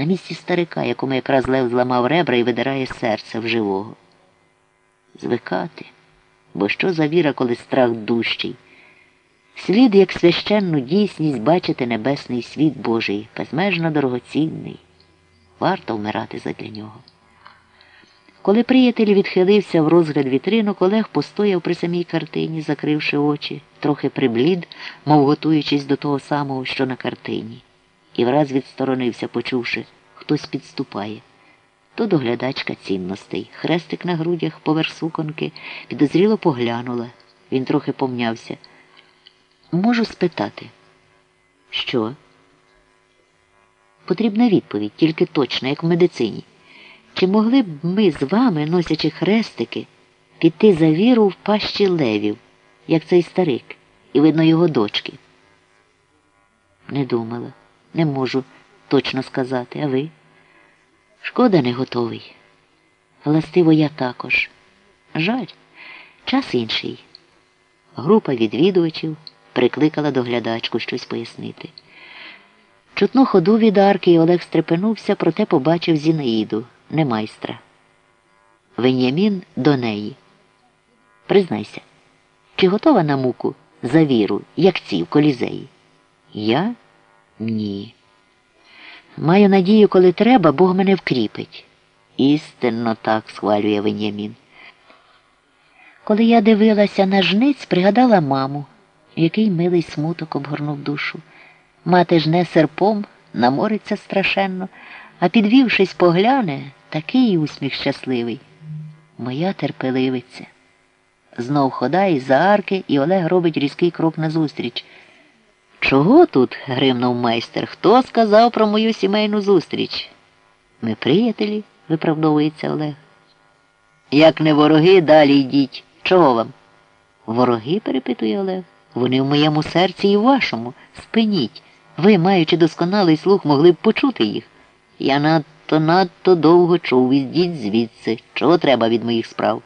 на місці старика, якому якраз лев зламав ребра і видирає серце в живого. Звикати, бо що за віра, коли страх дужчий? Слід, як священну дійсність, бачити небесний світ Божий, безмежно дорогоцінний. Варто вмирати задля нього. Коли приятель відхилився в розгляд вітринок, Олег постояв при самій картині, закривши очі, трохи приблід, мов готуючись до того самого, що на картині, і враз відсторонився, почувши, хтось підступає. То доглядачка цінностей. Хрестик на грудях поверх суконки підозріло поглянула. Він трохи помнявся. Можу спитати. Що? Потрібна відповідь, тільки точна, як в медицині. Чи могли б ми з вами, носячи хрестики, піти за віру в пащі левів, як цей старик, і видно його дочки? Не думала, не можу точно сказати, а ви? Шкода не готовий. Властиво я також. Жаль, час інший. Група відвідувачів прикликала доглядачку щось пояснити. Чутно ходу від арки і Олег стрепенувся, проте побачив Зінаїду, не майстра. Венямін до неї. Признайся, чи готова на муку за віру, як ці в колізеї? Я? Ні. Маю надію, коли треба, Бог мене вкріпить. Істинно так, схвалює Венямін. Коли я дивилася на жниць, пригадала маму, який милий смуток обгорнув душу. Мати жне серпом, намориться страшенно, а підвівшись, погляне, такий усміх щасливий. Моя терпеливиця. Знов хода із за арки, і Олег робить різкий крок назустріч. Чого тут? гримнув майстер. Хто сказав про мою сімейну зустріч? Ми приятелі, виправдовується Олег. Як не вороги, далі йдіть. Чого вам? Вороги, перепитує Олег. Вони в моєму серці і в вашому. Спиніть. Ви, маючи досконалий слух, могли б почути їх. Я надто надто довго чув, ідіть звідси. Чого треба від моїх справ?